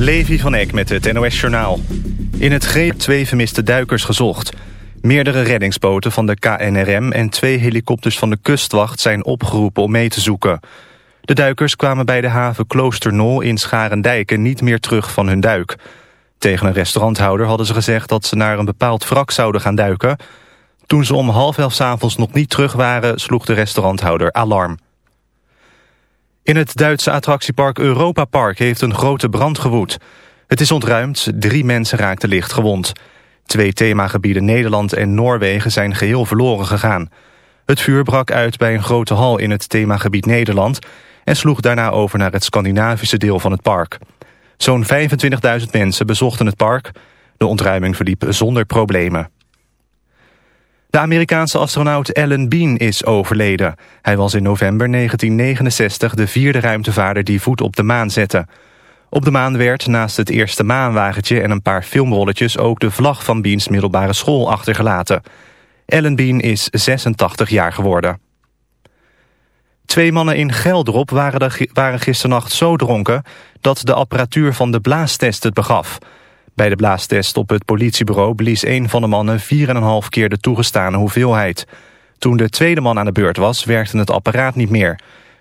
Levi van Eck met het NOS-journaal. In het greep twee vermiste duikers gezocht. Meerdere reddingsboten van de KNRM en twee helikopters van de kustwacht... zijn opgeroepen om mee te zoeken. De duikers kwamen bij de haven Kloosternol in Scharendijken niet meer terug van hun duik. Tegen een restauranthouder hadden ze gezegd dat ze naar een bepaald wrak zouden gaan duiken. Toen ze om half elf avonds nog niet terug waren, sloeg de restauranthouder alarm. In het Duitse attractiepark Europa Park heeft een grote brand gewoed. Het is ontruimd, drie mensen raakten licht gewond. Twee themagebieden Nederland en Noorwegen zijn geheel verloren gegaan. Het vuur brak uit bij een grote hal in het themagebied Nederland... en sloeg daarna over naar het Scandinavische deel van het park. Zo'n 25.000 mensen bezochten het park. De ontruiming verliep zonder problemen. De Amerikaanse astronaut Alan Bean is overleden. Hij was in november 1969 de vierde ruimtevaarder die voet op de maan zette. Op de maan werd naast het eerste maanwagentje en een paar filmrolletjes... ook de vlag van Beans middelbare school achtergelaten. Alan Bean is 86 jaar geworden. Twee mannen in Geldrop waren, waren gisternacht zo dronken... dat de apparatuur van de blaastest het begaf... Bij de blaastest op het politiebureau blies een van de mannen 4,5 keer de toegestane hoeveelheid. Toen de tweede man aan de beurt was, werkte het apparaat niet meer.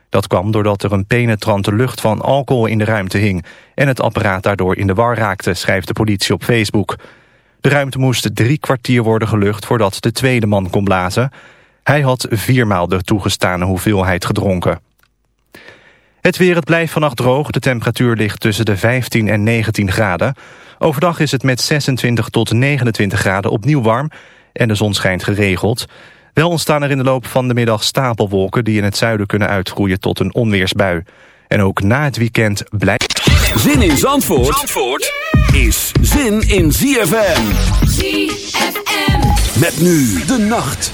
Dat kwam doordat er een penetrante lucht van alcohol in de ruimte hing... en het apparaat daardoor in de war raakte, schrijft de politie op Facebook. De ruimte moest drie kwartier worden gelucht voordat de tweede man kon blazen. Hij had viermaal de toegestane hoeveelheid gedronken. Het weer, het blijft vannacht droog. De temperatuur ligt tussen de 15 en 19 graden. Overdag is het met 26 tot 29 graden opnieuw warm en de zon schijnt geregeld. Wel ontstaan er in de loop van de middag stapelwolken die in het zuiden kunnen uitgroeien tot een onweersbui. En ook na het weekend blijft... Zin in Zandvoort, Zandvoort is zin in ZFM. ZFM. Met nu de nacht.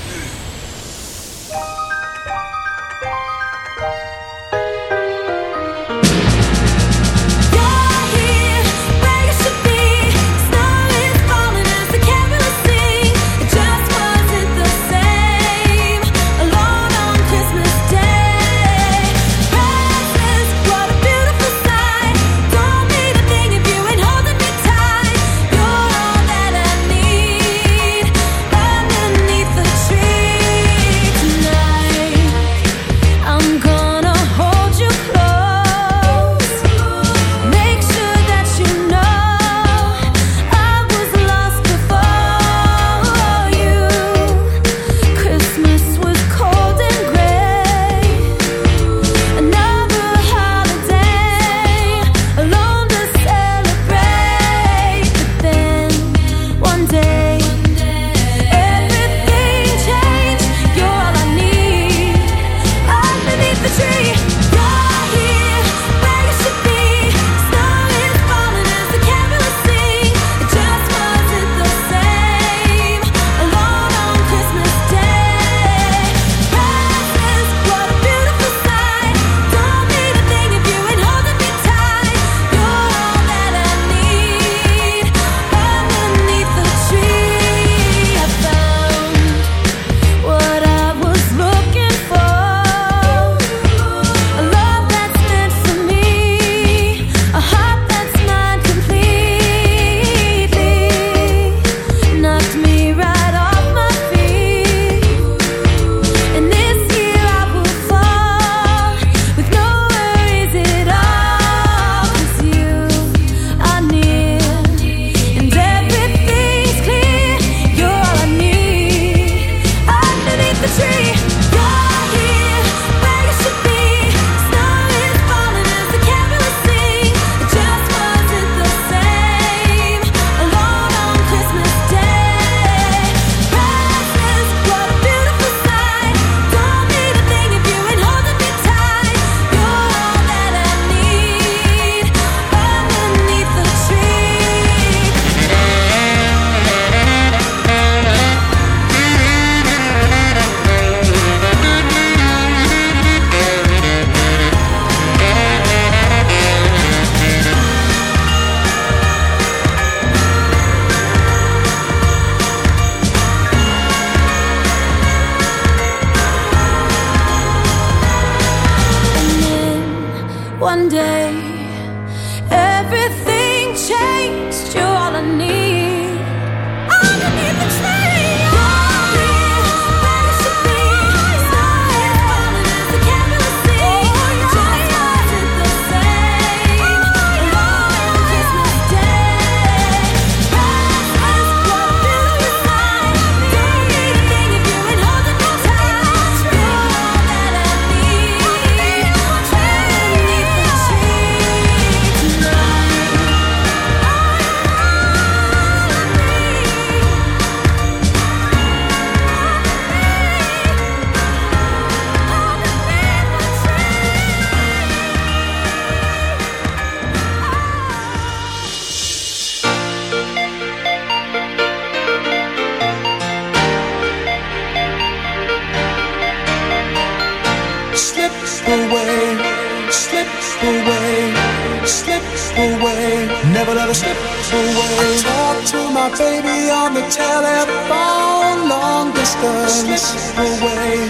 my baby on the telephone, long distance Slip away,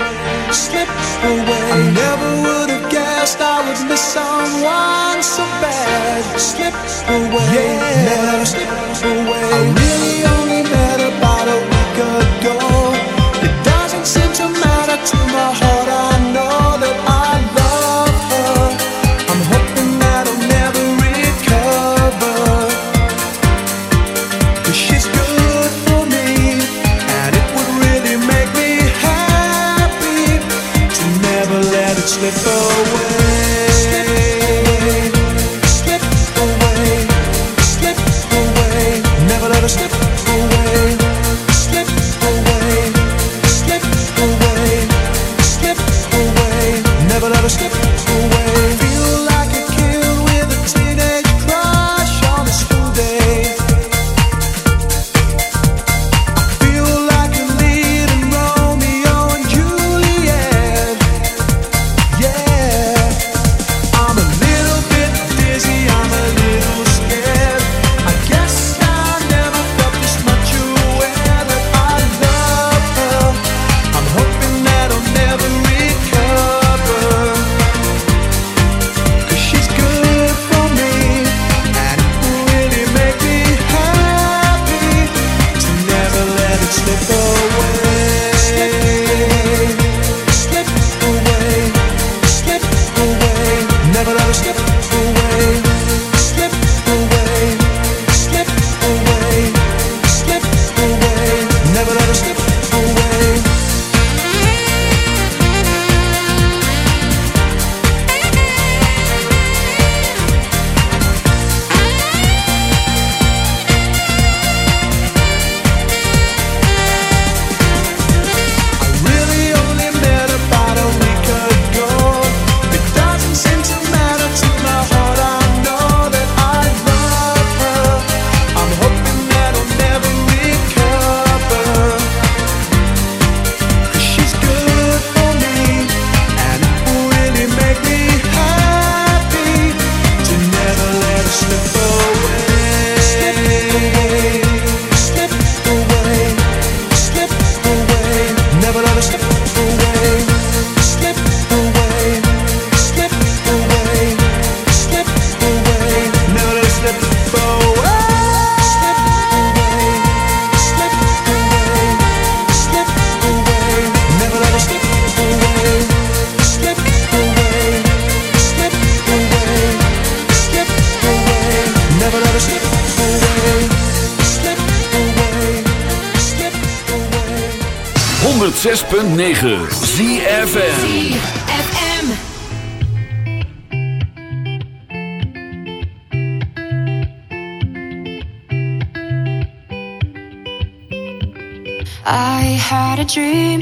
slip away. I never would have guessed I would miss someone so bad. Slip away, yeah. never slip away. I really only met about a week ago.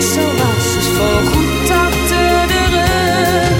Zo zoals het voorgoed achter de rug.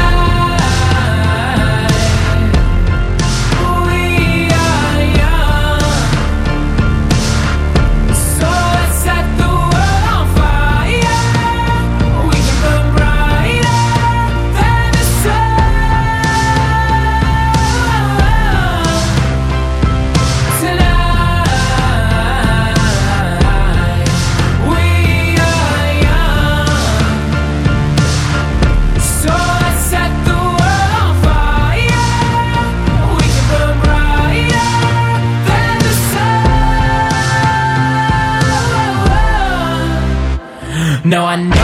No, I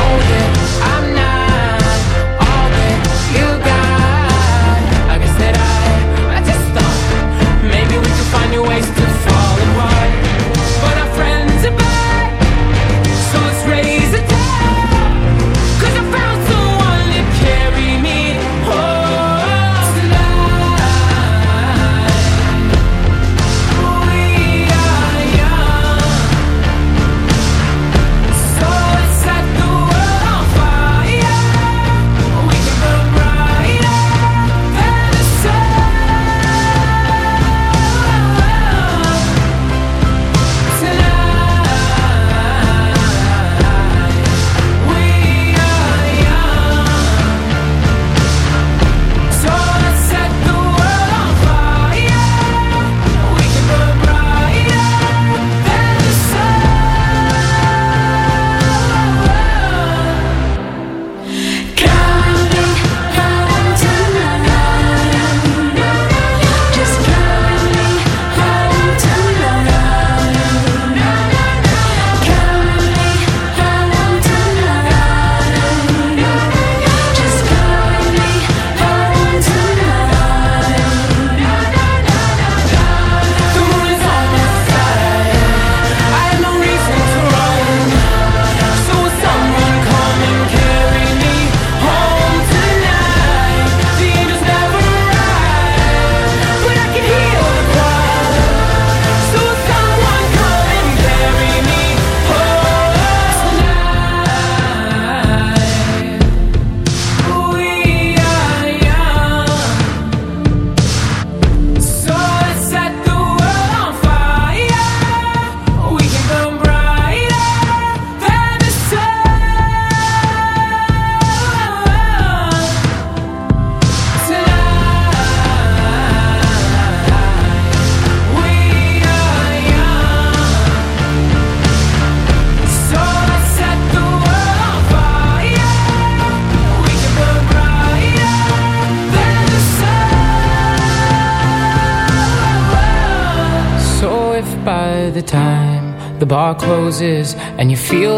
bar closes and you feel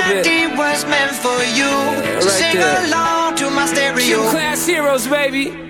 melody was meant for you. so right sing there. along to my stereo. Two class heroes, baby.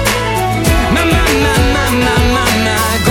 My, my, my, my, my,